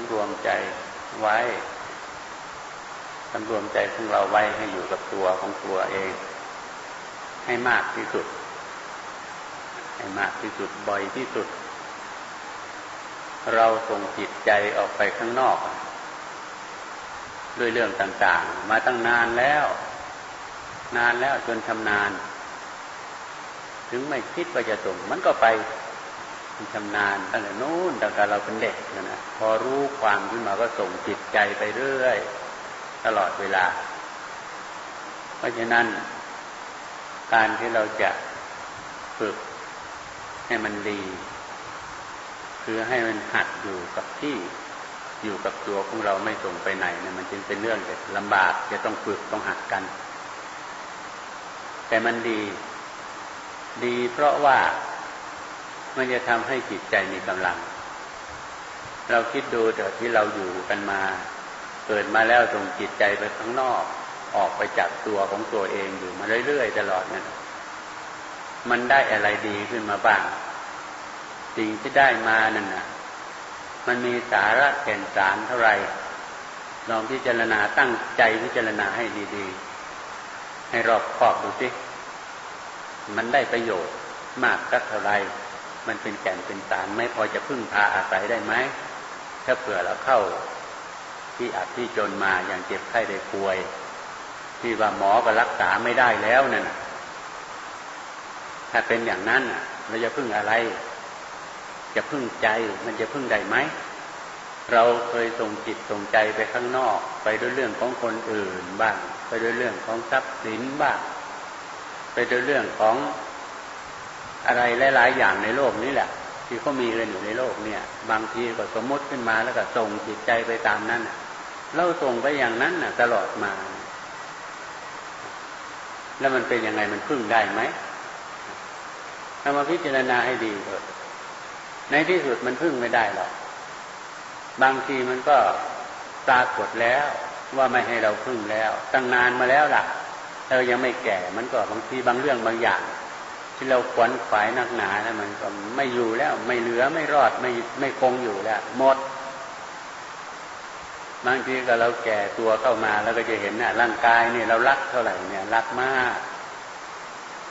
ำรวมใจไว้สำรวมใจของเราไว้ให้อยู่กับตัวของตัวเอง ให้มากที่สุด ให้มากที่สุดบ่อยที่สุด เราส่งจิตใจออกไปข้างนอก ด้วยเรื่องต่างๆ มาตั้งนานแล้ว นานแล้วจนชำนาญ ถึงไม่คิดว่าจะส่งมันก็ไป ชำนาญตั้งแต่นู้นตั้งแต่เราเป็นเด็กนะนะพอรู้ความขึ้นมาก็ส่งจิตใจไปเรื่อย ตลอดเวลา เพราะฉะนั้น การที่เราจะฝึกให้มันดี คือให้มันหัดอยู่กับที่อยู่กับตัวของเราไม่ส่งไปไหนเนี่ยมันจึงเป็นเรื่องเด็ดลำบากจะต้องฝึกต้องหัดกัน แต่มันดี ดีเพราะว่า มันจะทำให้จิตใจมีกำลัง เราคิดดูแต่ที่เราอยู่กันมา เกิดมาแล้วส่งจิตใจไปข้างนอก ออกไปจากตัวของตัวเองอยู่มาเรื่อยๆตลอดนั้นมันได้อะไรดีขึ้นมาบ้าง สิ่งที่ได้มานั่นนะมันมีสาระแก่นสารเท่าไหร่ลองพิจารณาตั้งใจพิจารณาให้ดีๆ ให้รอบคอบดูสิ มันได้ประโยชน์มากสักเท่าไร มันเป็นแก่นเป็นสารไม่พอจะพึ่งพาอาศัยได้ไหมถ้าเผื่อเราเข้าที่อับที่จนมาอย่างเจ็บไข้ได้ป่วย ที่ว่าหมอก็รักษาไม่ได้แล้วนั่นถ้าเป็นอย่างนั้นเราจะพึ่งอะไร จะพึ่งใจมันจะพึ่งได้ไหมเราเคยส่งจิตส่งใจไปข้างนอก ไปด้วยเรื่องของคนอื่นบ้าง ไปด้วยเรื่องของทรัพย์สินบ้าง ไปด้วยเรื่องของ อะไรหลาย ๆ อย่างในโลกนี้แหละ ที่เขามีกันอยู่ในโลกเนี่ย บางทีก็สมมติขึ้นมาแล้วก็ส่งจิตใจไปตามนั้นเราส่งไปอย่างนั้นน่ะ ตลอดมา แล้วมันเป็นยังไงมันพึ่งได้ไหมถ้ามาพิจารณาให้ดีเถอะในที่สุดมันพึ่งไม่ได้หรอก บางทีมันก็ปรากฏแล้วว่าไม่ให้เราพึ่งแล้ว ตั้งนานมาแล้วล่ะเรายังไม่แก่มันก็บางทีบางเรื่องบางอย่าง ที่เราขวนขวายนักหนานะมันก็ไม่อยู่แล้ว ไม่เหลือไม่รอดไม่ไม่คงอยู่แล้วหมดบางทีก็เราแก่ตัวเข้ามาแล้วก็จะเห็นนะ่ะร่างกายเนี่ยเรารักเท่าไหร่เนี่ยรักมาก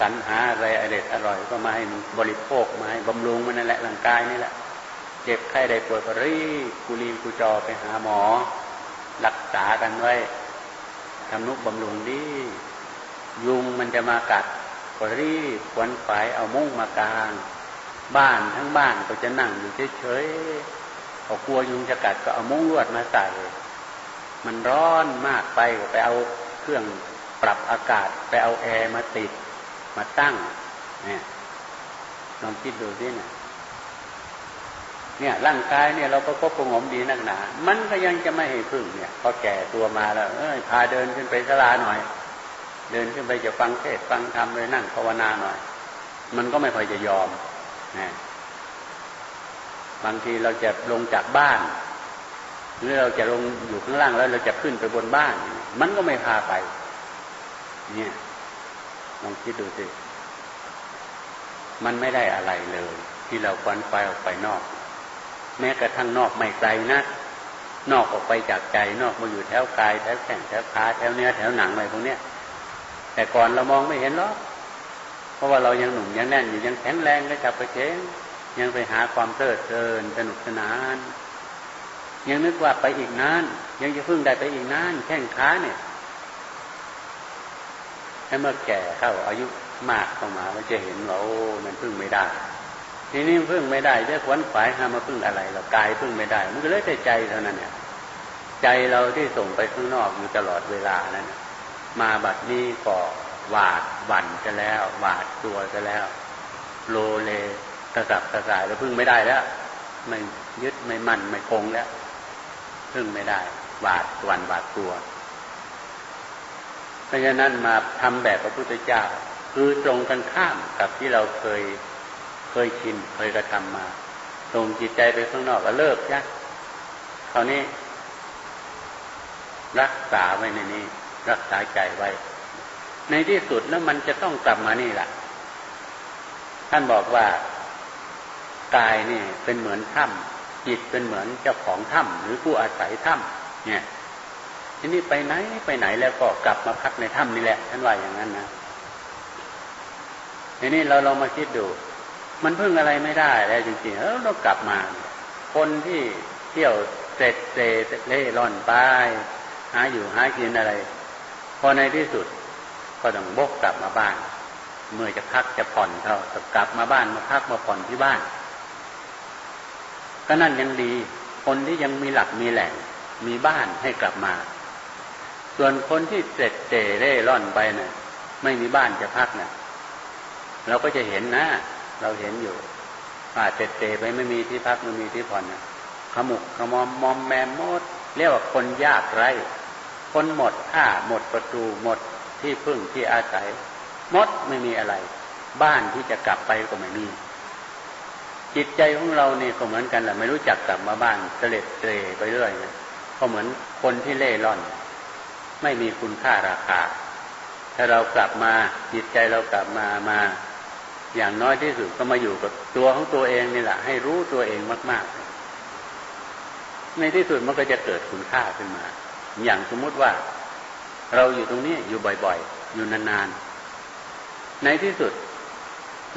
สรรหาอะไรอเด็ดอร่อยก็มาให้บริโภคมาให้บำรุงมันนั่นแหละร่างกายนี่แหละ เจ็บไข้ได้ป่วยก็รีบกุลีกุจอไปหาหมอ รักษากันไว้ทำนุบำรุงดี ยุงมันจะมากัด ก็รีบขวนฝายเอามุ้งมากลาง บ้านทั้งบ้านก็จะนั่งอยู่เฉยๆพอกลัวยุงจะกัดก็เอามุ้งลวดมาใส่ มันร้อนมากไปก็ไปเอาเครื่องปรับอากาศไปเอาแอร์มาติดมาตั้ง เนี่ยลองคิดดูสิเนี่ยเนี่ยร่างกายเนี่ยเราก็ควบคุมมดีนักหนา มันก็ยังจะไม่ให้พึ่งเนี่ย พอแก่ตัวมาแล้ว เอ้ยพาเดินขึ้นไปสลาหน่อย เดินขึ้นไปจะฟังเทศฟังธรรมเลยนั่งภาวนาหน่อย มันก็ไม่ค่อยจะยอมนะบางทีเราจะลงจากบ้าน หรือเราจะลงอยู่ข้างล่างแล้วเราจะขึ้นไปบนบ้าน มันก็ไม่พาไป เนี่ยลองคิดดูสิมันไม่ได้อะไรเลย ที่เราควันไฟออกไปนอก แม้กระทั่งนอกไม่ไกลนะนอกออกไปจากใจนอกมาอยู่แถวกายแถวแข้งแถวขาแถวเนื้อแถวหนังอะไรพวกเนี้ย แต่ก่อนเรามองไม่เห็นหรอกเพราะว่าเรายังหนุ่มยังแน่นอยู่ยังแข็งแรงก็จับไปเชงยังไปหาความเพลิดเพลินสนุกสนาน ยังนึกว่าไปอีกนาน ยังจะพึ่งได้ไปอีกนาน แข้งขาเนี่ยให้เมื่อแก่เข้าอายุมากเข้ามามันจะเห็นว่าโอ้มันพึ่งไม่ได้ ทีนี้พึ่งไม่ได้จะขวนขวายหามาพึ่งอะไร เรากายพึ่งไม่ได้ มันก็เลยแต่ใจเท่านั้นเนี่ย ใจเราที่ส่งไปข้างนอกอยู่ตลอดเวลานั่น มาบัดนี้ก็หวาดหวั่นจะแล้ว หวาดตัวจะแล้ว โลเลกระสับกระส่ายแล้วพึ่งไม่ได้แล้วไม่ยึดไม่มั่นไม่คงแล้วพึ่งไม่ได้ หวาดหวั่นหวาดตัวเพราะฉะนั้นมาทำแบบพระพุทธเจ้า คือตรงกันข้ามกับที่เราเคยเคยชินเคยกระทำมาตรงจิตใจไปข้างนอกก็เลิกยักคราวนี้ รักษาไว้ในนี้ รักษาใจไว้ ในที่สุดแล้วมันจะต้องกลับมานี่แหละท่านบอกว่ากายนี่เป็นเหมือนถ้ำจิตเป็นเหมือนเจ้าของถ้ำหรือผู้อาศัยถ้ำเนี่ยทีนี้ไปไหนไปไหนแล้วก็กลับมาพักในถ้ำนี่แหละท่านว่าอย่างนั้นนะทีนี้เราลองมาคิดดู มันพึ่งอะไรไม่ได้แล้วจริงๆแล้วเรากลับมา คนที่เที่ยวเสร็จเสเล่ร่อนไปหาอยู่หากินอะไร พอในที่สุดก็ต้องบกกลับมาบ้าน เมื่อจะพักจะผ่อนเขาจะกลับมาบ้านมาพักมาผ่อนที่บ้าน ก็นั่นยังดี คนที่ยังมีหลักมีแหล่ง มีบ้านให้กลับมา ส่วนคนที่เสร็จเจเร่ร่อนไปเนะ่ยไม่มีบ้านจะพักเนะ่ยเราก็จะเห็นนะ เราเห็นอยู่ป่าเสร็จเจไปไม่มีที่พักไม่มีที่ผ่อนนะขมุกขมอมมอมแมมมดเรียกว่าคนยากไร้ คนหมดท่าหมดประตูหมดที่พึ่งที่อาศัยหมดไม่มีอะไร บ้านที่จะกลับไปก็ไม่มี จิตใจของเราเนี่ยก็เหมือนกันแหละไม่รู้จักกลับมาบ้านเสล็ดเตรไปเรื่อยนะก็เหมือนคนที่เล่ร่อน ไม่มีคุณค่าราคา ถ้าเรากลับมาจิตใจเรากลับมามา อย่างน้อยที่สุดก็มาอยู่กับตัวของตัวเองนี่แหละ ให้รู้ตัวเองมาก ๆ ในที่สุดมันก็จะเกิดคุณค่าขึ้นมา อย่างสมมุติว่า เราอยู่ตรงนี้อยู่บ่อยๆ อยู่นานๆ ในที่สุด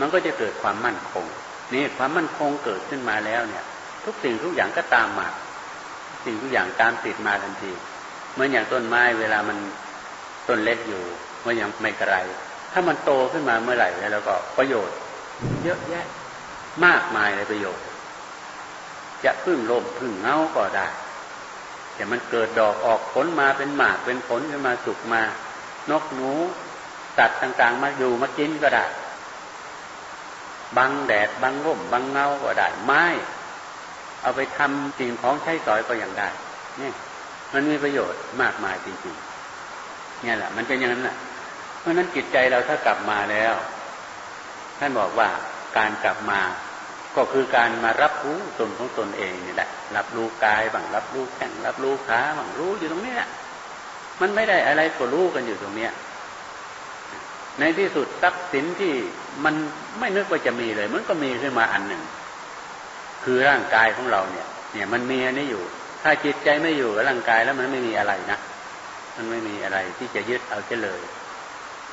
มันก็จะเกิดความมั่นคง นี่ความมั่นคงเกิดขึ้นมาแล้วเนี่ย ทุกสิ่งทุกอย่างก็ตามมา สิ่งทุกอย่างตามติดมาทันทีเหมือนอย่างต้นไม้เวลามันต้นเล็กอยู่มันยังไม่กระไรถ้ามันโตขึ้นมาเมื่อไหร่แล้วก็ประโยชน์ เยอะแยะมากมายเลยประโยชน์ จะพึ่งลมพึ่งเงาก็ได้ แต่มันเกิดดอกออกผลมาเป็นหมากเป็นผลขึ้นมาสุกมา นกหนูสัตว์ต่างๆ มาอยู่มากินก็ได้บังแดดบังร่มบังเงาก็ได้ไม้ เอาไปทำสิ่งของใช้สอยก็ยังได้เนี่ยมันมีประโยชน์มากมายจริงๆเนี่ยแหละ มันเป็นอย่างนั้นแหละเพราะนั้นจิตใจเราถ้ากลับมาแล้ว ท่านบอกว่าการกลับมา ก็คือการมารับรู้ตนของตนเองนี่แหละ รับรู้กายบ้างรับรู้แข้งรับรู้ขาบ้างรู้อยู่ตรงนี้แหละมันไม่ได้อะไรก็รู้กันอยู่ตรงเนี้ยในที่สุดทรัพย์สินที่มันไม่นึกว่าจะมีเลย มันก็มีขึ้นมาอันหนึ่ง คือร่างกายของเราเนี่ย เนี่ยมันมีอันนี้อยู่ ถ้าจิตใจไม่อยู่กับร่างกายแล้วมันไม่มีอะไรนะมันไม่มีอะไรที่จะยึดเอาเฉลย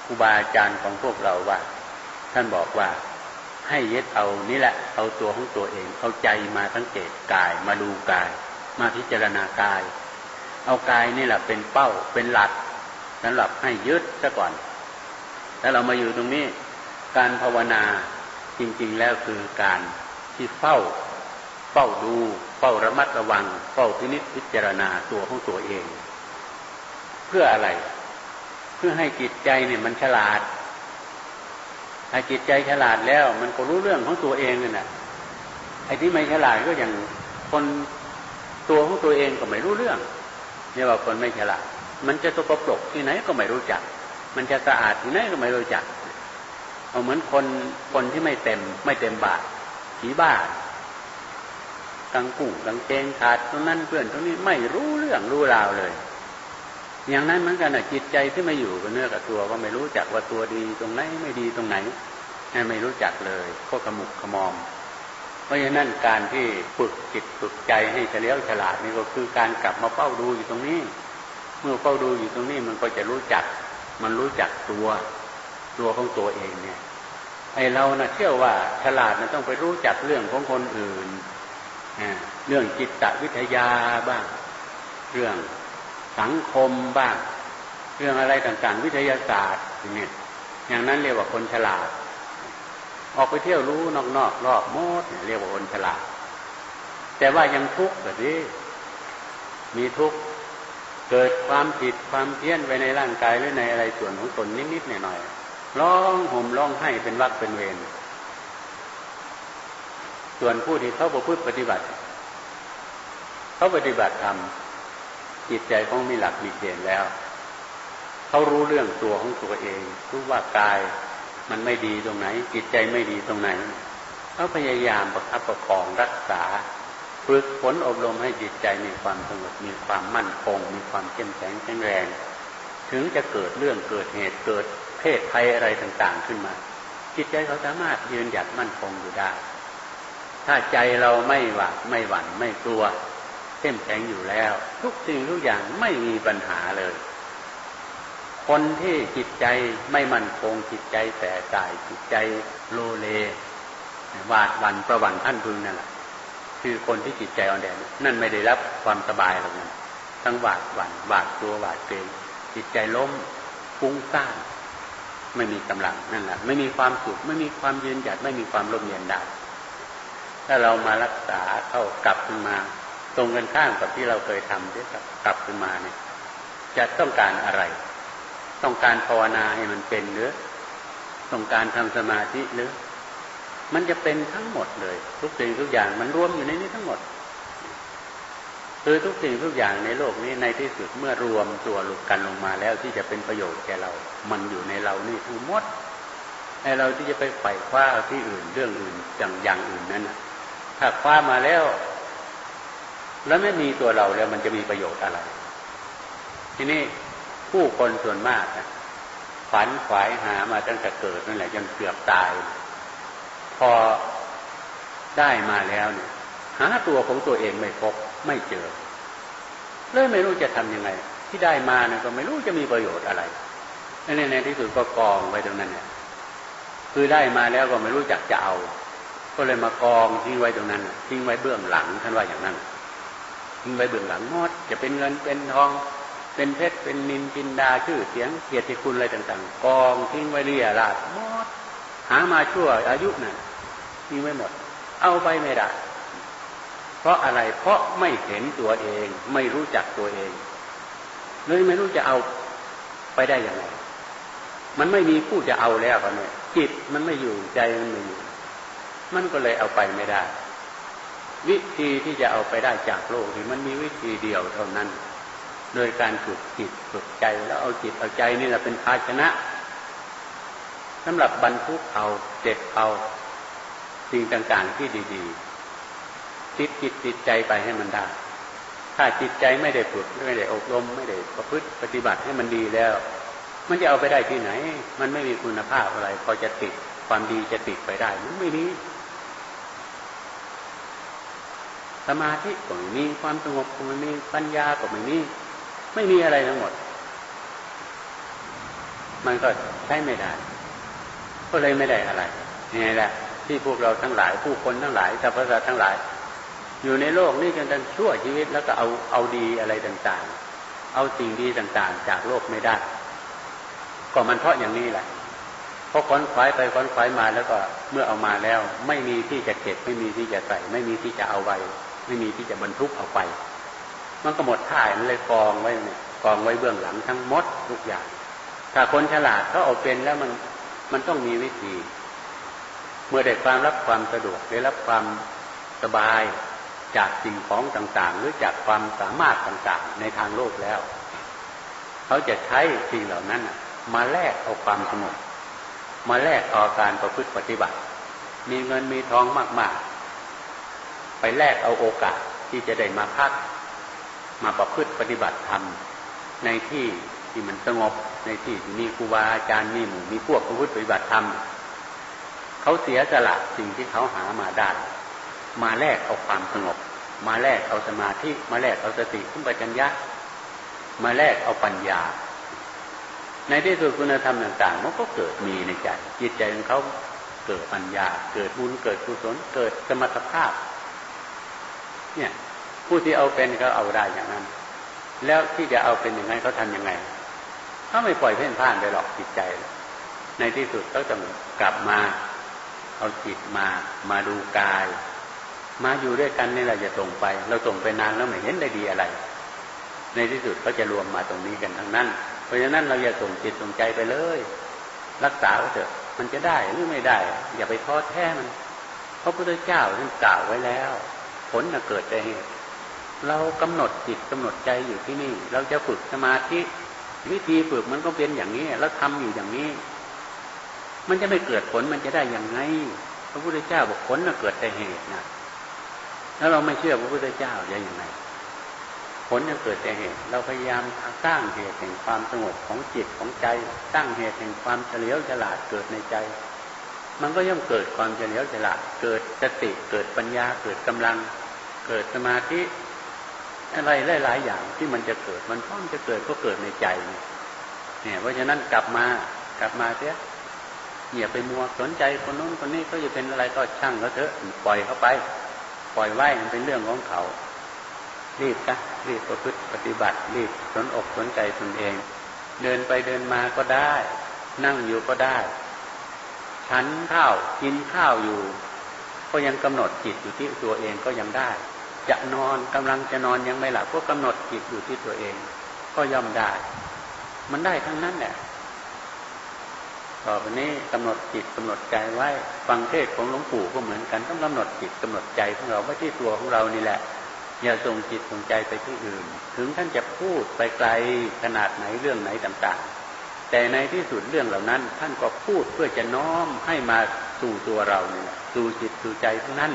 ครูบาอาจารย์ของพวกเราว่า ท่านบอกว่า ให้ยึดเอานี่แหละ เอาตัวของตัวเอง เอาใจมาสังเกตกายมาดูกาย มาพิจารณากาย เอากายนี่แหละเป็นเป้าเป็นหลักสำหรับให้ยึดซะก่อน แล้วเรามาอยู่ตรงนี้ การภาวนาจริง ๆแล้วคือการที่เฝ้า เฝ้าดู เฝ้าระมัดระวัง เฝ้าพินิจพิจารณาตัวของตัวเอง เพื่ออะไร เพื่อให้จิตใจเนี่ยมันฉลาด ถ้าจิตใจฉลาดแล้ว มันก็รู้เรื่องของตัวเองนี่แหละไอ้ที่ไม่ฉลาดก็อย่างคนตัวของตัวเองก็ไม่รู้เรื่องเนี่ยว่าคนไม่ฉลาด มันจะตกปรกที่ไหนก็ไม่รู้จัก มันจะสะอาดที่ไหนก็ไม่รู้จัก เอาเหมือนคนคนที่ไม่เต็ม ไม่เต็มบาทผีบ้ากังกุ้งกังเกงขาดตรงนั้นเพื่อนตรงนี้ไม่รู้เรื่องรู้ราวเลย อย่างนั้นเหมือนกันนะจิตใจที่ไม่อยู่กับเนื้อกับตัวก็ไม่รู้จักว่าตัวดีตรงไหนไม่ดีตรงไหนไม่รู้จักเลยก็ขมุกขมอม เพราะฉะนั้นการที่ฝึกจิตฝึกใจให้เฉลียวฉลาดนี่ก็คือการกลับมาเฝ้าดูอยู่ตรงนี้ เมื่อเฝ้าดูอยู่ตรงนี้มันก็จะรู้จัก มันรู้จักตัวตัวของตัวเองเนี่ยไอเรานะ่ะเชื่อว่าฉลาดนะต้องไปรู้จักเรื่องของคนอื่นเรื่องจิตวิทยาบ้าง เรื่อง สังคมบ้าง เรื่องอะไรต่างๆ วิทยาศาสตร์อย่างนี้อย่างนั้นเรียกว่าคนฉลาด ออกไปเที่ยวรู้นอกๆรอบโมดเรียกว่าคนฉลาด แต่ว่ายังทุกข์แบบนี้มีทุกข์เกิดความผิดความเพี้ยนไปในร่างกายหรือในอะไรส่วนของตนนิดๆหน่อยๆร้องห่มร้องไห้เป็นวักเป็นเวรส่วนผู้ที่เขาประพฤติปฏิบัติ เขาปฏิบัติธรรม จิตใจเขามีหลักมีเกณฑ์แล้วเขารู้เรื่องตัวของตัวเอง รู้ว่ากายมันไม่ดีตรงไหน จิตใจไม่ดีตรงไหนเขาพยายามประคับประคองรักษาฝึกฝนอบรมให้จิตใจมีความสงบมีความมั่นคง มีความเข้มแข็งแข็งแรง ถึงจะเกิดเรื่องเกิดเหตุเกิดเพศภัยอะไรต่างๆขึ้นมา จิตใจเขาสามารถยืนหยัดมั่นคงอยู่ได้ ถ้าใจเราไม่หวาดไม่หวั่นไม่กลัว เข้มแข็งอยู่แล้ว ทุกสิ่งทุกอย่างไม่มีปัญหาเลย คนที่จิตใจไม่มั่นคงจิตใจแต่ตายจิตใจโลเลวาดวันประวันท่านพึงนั่นแหละคือคนที่จิตใจอ่อนแอนั่นไม่ได้รับความสบายหรอกนะทั้งหวาดหวัน่นหวาดตัวหวาดเกรงจิตใจล้มฟุ้งซ่านไม่มีกำลังนั่นแหละไม่มีความสุขไม่มีความยืนหยัดไม่มีความร่มเย็นได้ถ้าเรามารักษาเข้ากลับขึ้นมา ตรงกันข้ามกับที่เราเคยทำที่กลับขึ้นมาเนี่ย จะต้องการอะไร ต้องการภาวนาให้มันเป็นหรือต้องการทำสมาธิหรือมันจะเป็นทั้งหมดเลย ทุกสิ่งทุกอย่างมันรวมอยู่ในนี้ทั้งหมด คือทุกสิ่งทุกอย่างในโลกนี้ในที่สุดเมื่อรวมตัวลุกกันลงมาแล้วที่จะเป็นประโยชน์แก่เรา มันอยู่ในเรานี่ทั้งหมดไอเราที่จะไปไฝ่คว้าที่อื่นเรื่องอื่นอย่างอย่างอื่นนั้นถ้าคว้ามาแล้ว แล้วไม่มีตัวเราแล้วมันจะมีประโยชน์อะไร ทีนี้ผู้คนส่วนมากฝันขวายหามาตั้งแต่เกิดนั่นแหละจนเกือบตาย พอได้มาแล้วเนี่ยหาตัวของตัวเองไม่พบไม่เจอเลยไม่รู้จะทํำยังไง ที่ได้มาเนี่ยก็ไม่รู้จะมีประโยชน์อะไรในในที่สุดก็กองไว้ตรงนั้นเนี่ยคือได้มาแล้วก็ไม่รู้จักจะเอา ก็เลยมากองทิ้งไว้ตรงนั้นทิ้งไว้เบื้องหลังท่านว่าอย่างนั้น ทิ้งไว้เบื้องหลังหมดจะเป็นเงินเป็นทอง เป็นเพชรเป็นนินจินดาชื่อเสียงเกียรติคุณอะไรต่างๆ กองทิ้งไว้เรียราดหมดหามาชั่วอายุน่ะทิ้งไว้หมด เอาไปไม่ได้เพราะอะไรเพราะไม่เห็นตัวเอง ไม่รู้จักตัวเองเลยไม่รู้จะเอาไปได้อยังไงมันไม่มีผู้จะเอาแล้วเนี่ยจิตมันไม่อยู่ใจมันไม่อยู่มันก็เลยเอาไปไม่ได้ วิธีที่จะเอาไปได้จากโลกนี่มันมีวิธีเดียวเท่านั้น โดยการฝึกจิตฝึกใจแล้วเอาจิตเอาใจนี่แหละเป็นภาชนะสำหรับบรรทุกเอาเจ็บเอาสิ่งต่างๆที่ดีๆติดจิตติดใจไปให้มันได้ ถ้าจิตใจไม่ได้ฝึกไม่ได้อบรมไม่ได้ประพฤติปฏิบัติให้มันดีแล้ว มันจะเอาไปได้ที่ไหน มันไม่มีคุณภาพอะไร พอจะติดความดีจะติดไปได้มันไม่มี สมาธิก็ไม่มีความสงบก็ไม่มีปัญญาก็ไม่มีไม่มีอะไรทั้งหมด มันก็ใช้ไม่ได้ ก็เลยไม่ได้อะไรนี่แหละที่พวกเราทั้งหลาย ผู้คนทั้งหลายสรรพสัตว์ทั้งหลาย อยู่ในโลกนี้จนทั้งชั่วชีวิตแล้วก็เอาเอาดีอะไรต่างๆ เอาสิ่งดีต่างๆ จากโลกไม่ได้ ก็มันเพราะอย่างนี้แหละเพราะค้นคว้ายไปค้นคว้ายมาแล้วก็เมื่อเอามาแล้ว ไม่มีที่จะเก็บไม่มีที่จะใส่ไม่มีที่จะเอาไว้ ไม่มีที่จะบรรทุกเอาไป มันก็หมดท่ายมันเลยกองไว้เนี่ยกองไว้เบื้องหลังทั้งหมดทุกอย่าง ถ้าคนฉลาดเขาเอาเป็นแล้วมันมันต้องมีวิธี เมื่อได้ความรับความสะดวกได้รับความสบายจากสิ่งของต่างๆ หรือจากความสามารถต่างๆ ในทางโลกแล้ว เขาจะใช้สิ่งเหล่านั้นมาแลกเอาความสงบมาแลกเอาการประพฤติปฏิบัติ มีเงินมีทองมากๆ ไปแลกเอาโอกาสที่จะได้มาพัก มาประพฤติปฏิบัติธรรม ในที่ที่มันสงบในที่ที่มีครูบาอาจารย์มีหมู่มีพวกประพฤติปฏิบัติธรรมเขาเสียสละสิ่งที่เขาหามาได้ มาแลกเอาความสงบ มาแลกเอาสมาธิมาแลกเอาสติขึ้นปัญญามาแลกเอาปัญญา ในที่สุดคุณธรรมต่างๆมันก็เกิดมีในใจจิตใจของเขาเกิดปัญญา เกิดบุญเกิดกุศลเกิดสมรรถภาพ เนี่ย ผู้ที่เอาเป็นก็เอาได้อย่างนั้น แล้วที่จะเอาเป็นยังไงเขาทำยังไงเขาไม่ปล่อยเพ่นพ่านไปหรอกจิตใจ ในที่สุดเขาต้องกลับมา เอาจิตมา มาดูกาย มาอยู่ด้วยกันนี่เราจะส่งไป เราส่งไปนานแล้วไม่เห็นได้ดีอะไร ในที่สุดเขาจะรวมมาตรงนี้กันทั้งนั้น เพราะฉะนั้นเราอย่าส่งจิตส่งใจไปเลย รักษาเถอะมันจะได้หรือไม่ได้ อย่าไปท้อแท้มันพระพุทธเจ้าท่านกล่าวไว้แล้ว ผลจะเกิดได้เรากำหนดจิตกำหนดใจอยู่ที่นี่ เราจะฝึกสมาธิวิธีฝึกมันก็เป็นอย่างนี้ แล้วทำอยู่อย่างนี้ มันจะไม่เกิดผลมันจะได้อย่างไง พระพุทธเจ้าบอกผลจะเกิดแต่เหตุนะแล้วเราไม่เชื่อพระพุทธเจ้าจะอยังไงผลจะเกิดแต่เหตุ เราพยายามสร้างเหตุแห่งความสงบของจิตของใจ สร้างเหตุแห่งความเฉลียวฉลาดเกิดในใจ มันก็ย่อมเกิดความเฉลียวฉลาดเกิดสติเกิดปัญญาเกิดกำลัง เกิดสมาธิอะไรหลายๆอย่างที่มันจะเกิด มันพร้อมจะเกิดก็เกิดในใจ เนี่ยเพราะฉะนั้นกลับมากลับมาเสียอย่าไปมัวสนใจคนนู้นคนนี้ก็จะเป็นอะไรก็ช่างเขาเถอะปล่อยเขาไป ปล่อยไว้มันเป็นเรื่องของเขา รีบนะรีบประพฤติปฏิบัติ รีบสนอกสนใจตนเอง เดินไปเดินมาก็ได้ นั่งอยู่ก็ได้ ฉันข้าวกินข้าวอยู่ ก็ยังกำหนดจิตอยู่ที่ตัวเองก็ยังได้ จะนอนกำลังจะนอนยังไม่หลับก็กำหนดจิตอยู่ที่ตัวเอง ก็ย่อมได้ มันได้ทั้งนั้นแหละต่อไปนี้กำหนดจิตกำหนดใจไว้ฟังเทศของหลวงปู่ก็เหมือนกันต้องกำหนดจิตกำหนดใจของเราไว้ที่ตัวของเรานี่แหละ อย่าส่งจิตส่งใจไปที่อื่น ถึงท่านจะพูดไปไกลขนาดไหนเรื่องไหนต่างๆ แต่ในที่สุดเรื่องเหล่านั้น ท่านก็พูดเพื่อจะน้อมให้มาสู่ตัวเราเนี่ยสู่จิตสู่ใจทั้งนั้น